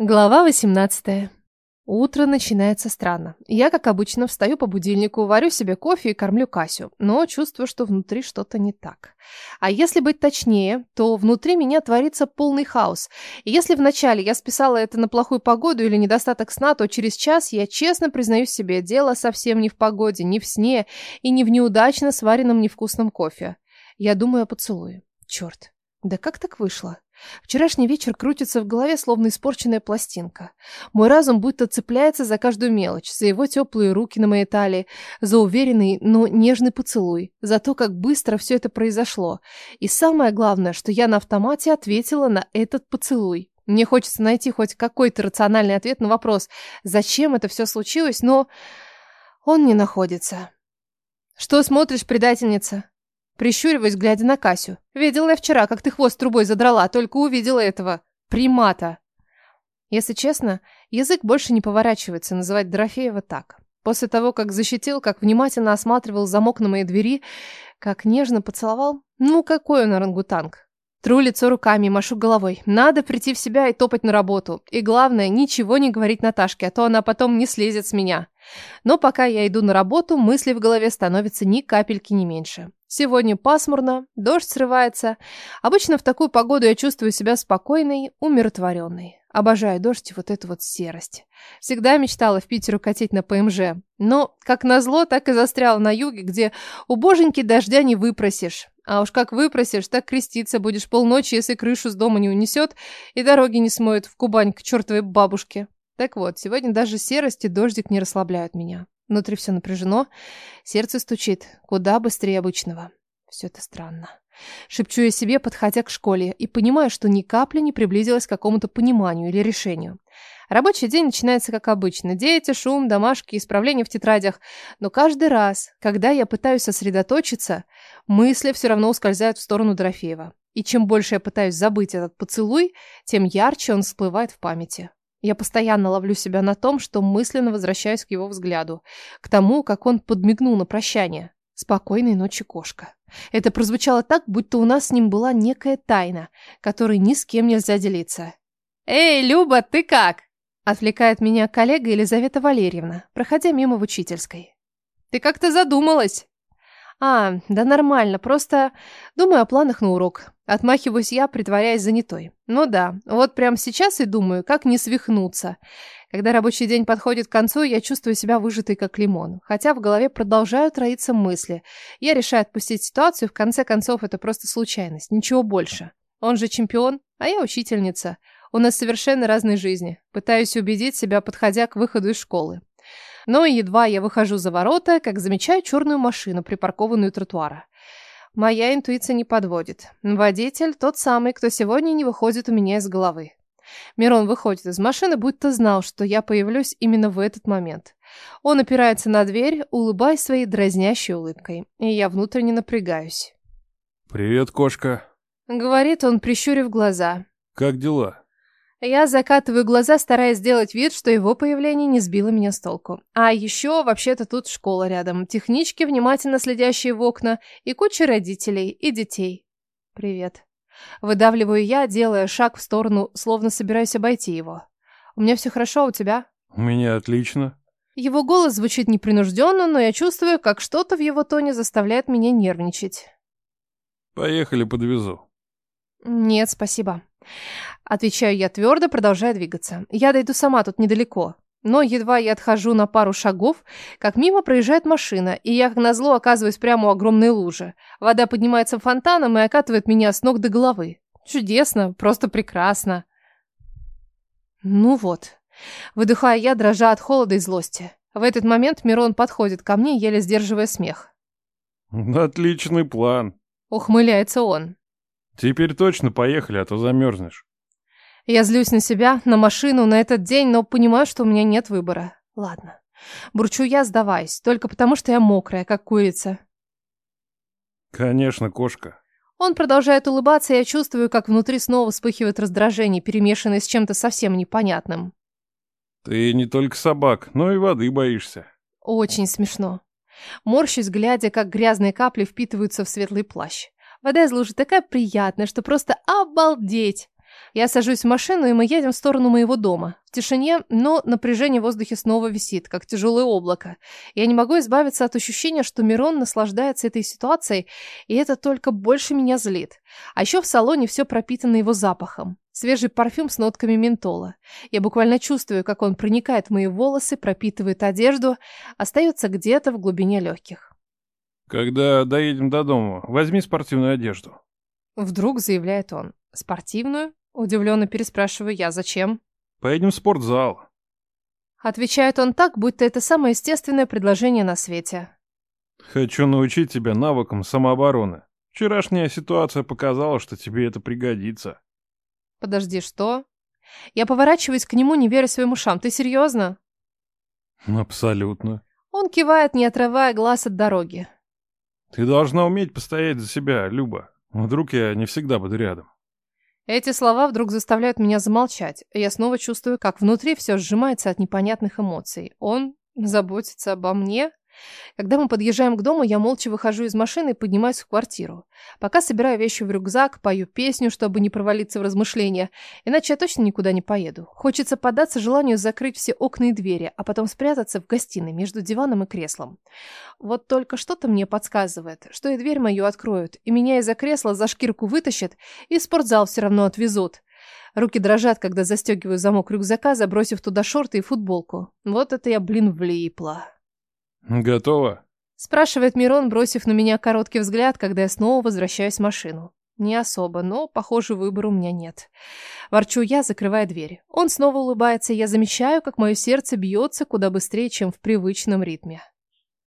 Глава 18. Утро начинается странно. Я, как обычно, встаю по будильнику, варю себе кофе и кормлю Касю, но чувствую, что внутри что-то не так. А если быть точнее, то внутри меня творится полный хаос. И если вначале я списала это на плохую погоду или недостаток сна, то через час я честно признаюсь себе, дело совсем не в погоде, не в сне и не в неудачно сваренном невкусном кофе. Я думаю о поцелуе. Черт, да как так вышло? Вчерашний вечер крутится в голове, словно испорченная пластинка. Мой разум будто цепляется за каждую мелочь, за его теплые руки на моей талии, за уверенный, но нежный поцелуй, за то, как быстро все это произошло. И самое главное, что я на автомате ответила на этот поцелуй. Мне хочется найти хоть какой-то рациональный ответ на вопрос, зачем это все случилось, но он не находится. «Что смотришь, предательница?» Прищуриваясь, глядя на Касю. «Видела я вчера, как ты хвост трубой задрала, только увидела этого. Примата». Если честно, язык больше не поворачивается называть Дорофеева так. После того, как защитил, как внимательно осматривал замок на моей двери, как нежно поцеловал, ну какой он орангутанг. Тру лицо руками машу головой. Надо прийти в себя и топать на работу. И главное, ничего не говорить Наташке, а то она потом не слезет с меня. Но пока я иду на работу, мысли в голове становятся ни капельки не меньше. Сегодня пасмурно, дождь срывается. Обычно в такую погоду я чувствую себя спокойной, умиротворенной. Обожаю дождь и вот эту вот серость. Всегда мечтала в Питер укатить на ПМЖ. Но, как назло, так и застряла на юге, где у боженьки дождя не выпросишь. А уж как выпросишь, так креститься будешь полночи, если крышу с дома не унесет и дороги не смоет в Кубань к чертовой бабушке. Так вот, сегодня даже серость и дождик не расслабляют меня. Внутри все напряжено, сердце стучит куда быстрее обычного. Все это странно. Шепчу я себе, подходя к школе, и понимаю, что ни капли не приблизилась к какому-то пониманию или решению. Рабочий день начинается как обычно. Дети, шум, домашки, исправления в тетрадях. Но каждый раз, когда я пытаюсь сосредоточиться, мысли все равно ускользают в сторону Дорофеева. И чем больше я пытаюсь забыть этот поцелуй, тем ярче он всплывает в памяти. Я постоянно ловлю себя на том, что мысленно возвращаюсь к его взгляду, к тому, как он подмигнул на прощание. Спокойной ночи, кошка. Это прозвучало так, будто у нас с ним была некая тайна, которой ни с кем нельзя делиться. «Эй, Люба, ты как?» Отвлекает меня коллега Елизавета Валерьевна, проходя мимо в учительской. «Ты как-то задумалась?» «А, да нормально, просто думаю о планах на урок. Отмахиваюсь я, притворяясь занятой. Ну да, вот прямо сейчас и думаю, как не свихнуться. Когда рабочий день подходит к концу, я чувствую себя выжатой как лимон. Хотя в голове продолжают роиться мысли. Я решаю отпустить ситуацию, в конце концов это просто случайность, ничего больше. Он же чемпион, а я учительница. У нас совершенно разные жизни. Пытаюсь убедить себя, подходя к выходу из школы. Но едва я выхожу за ворота, как замечаю черную машину, припаркованную у тротуара. Моя интуиция не подводит. Водитель тот самый, кто сегодня не выходит у меня из головы. Мирон выходит из машины, будто знал, что я появлюсь именно в этот момент. Он опирается на дверь, улыбаясь своей дразнящей улыбкой, и я внутренне напрягаюсь. «Привет, кошка», — говорит он, прищурив глаза. «Как дела?» Я закатываю глаза, стараясь сделать вид, что его появление не сбило меня с толку. А еще, вообще-то, тут школа рядом. Технички, внимательно следящие в окна, и куча родителей и детей. Привет. Выдавливаю я, делая шаг в сторону, словно собираюсь обойти его. У меня все хорошо, а у тебя? У меня отлично. Его голос звучит непринужденно, но я чувствую, как что-то в его тоне заставляет меня нервничать. Поехали, подвезу. Нет, спасибо. Отвечаю я твердо, продолжая двигаться. Я дойду сама, тут недалеко. Но едва я отхожу на пару шагов, как мимо проезжает машина, и я, как назло, оказываюсь прямо у огромной лужи. Вода поднимается фонтаном и окатывает меня с ног до головы. Чудесно, просто прекрасно. Ну вот. Выдыхая я, дрожа от холода и злости. В этот момент Мирон подходит ко мне, еле сдерживая смех. «Отличный план», — ухмыляется он. Теперь точно поехали, а то замерзнешь. Я злюсь на себя, на машину, на этот день, но понимаю, что у меня нет выбора. Ладно. Бурчу я, сдаваясь, только потому что я мокрая, как курица. Конечно, кошка. Он продолжает улыбаться, и я чувствую, как внутри снова вспыхивает раздражение, перемешанное с чем-то совсем непонятным. Ты не только собак, но и воды боишься. Очень смешно. Морщусь, глядя, как грязные капли впитываются в светлый плащ. Вода из лужи такая приятная, что просто обалдеть. Я сажусь в машину, и мы едем в сторону моего дома. В тишине, но напряжение в воздухе снова висит, как тяжелое облако. Я не могу избавиться от ощущения, что Мирон наслаждается этой ситуацией, и это только больше меня злит. А еще в салоне все пропитано его запахом. Свежий парфюм с нотками ментола. Я буквально чувствую, как он проникает в мои волосы, пропитывает одежду, остается где-то в глубине легких. Когда доедем до дома, возьми спортивную одежду. Вдруг заявляет он. Спортивную? Удивленно переспрашиваю я, зачем? Поедем в спортзал. Отвечает он так, будто это самое естественное предложение на свете. Хочу научить тебя навыкам самообороны. Вчерашняя ситуация показала, что тебе это пригодится. Подожди, что? Я поворачиваюсь к нему, не веря своим ушам. Ты серьезно? Абсолютно. Он кивает, не отрывая глаз от дороги. Ты должна уметь постоять за себя, Люба. Вдруг я не всегда буду рядом. Эти слова вдруг заставляют меня замолчать. Я снова чувствую, как внутри все сжимается от непонятных эмоций. Он заботится обо мне? Когда мы подъезжаем к дому, я молча выхожу из машины и поднимаюсь в квартиру. Пока собираю вещи в рюкзак, пою песню, чтобы не провалиться в размышления, иначе я точно никуда не поеду. Хочется поддаться желанию закрыть все окна и двери, а потом спрятаться в гостиной между диваном и креслом. Вот только что-то мне подсказывает, что и дверь мою откроют, и меня из-за кресла за шкирку вытащат, и в спортзал все равно отвезут. Руки дрожат, когда застегиваю замок рюкзака, забросив туда шорты и футболку. Вот это я, блин, влипла. Готово? Спрашивает Мирон, бросив на меня короткий взгляд, когда я снова возвращаюсь в машину. Не особо, но, похоже, выбора у меня нет. Ворчу я, закрывая дверь. Он снова улыбается, и я замечаю, как мое сердце бьется куда быстрее, чем в привычном ритме.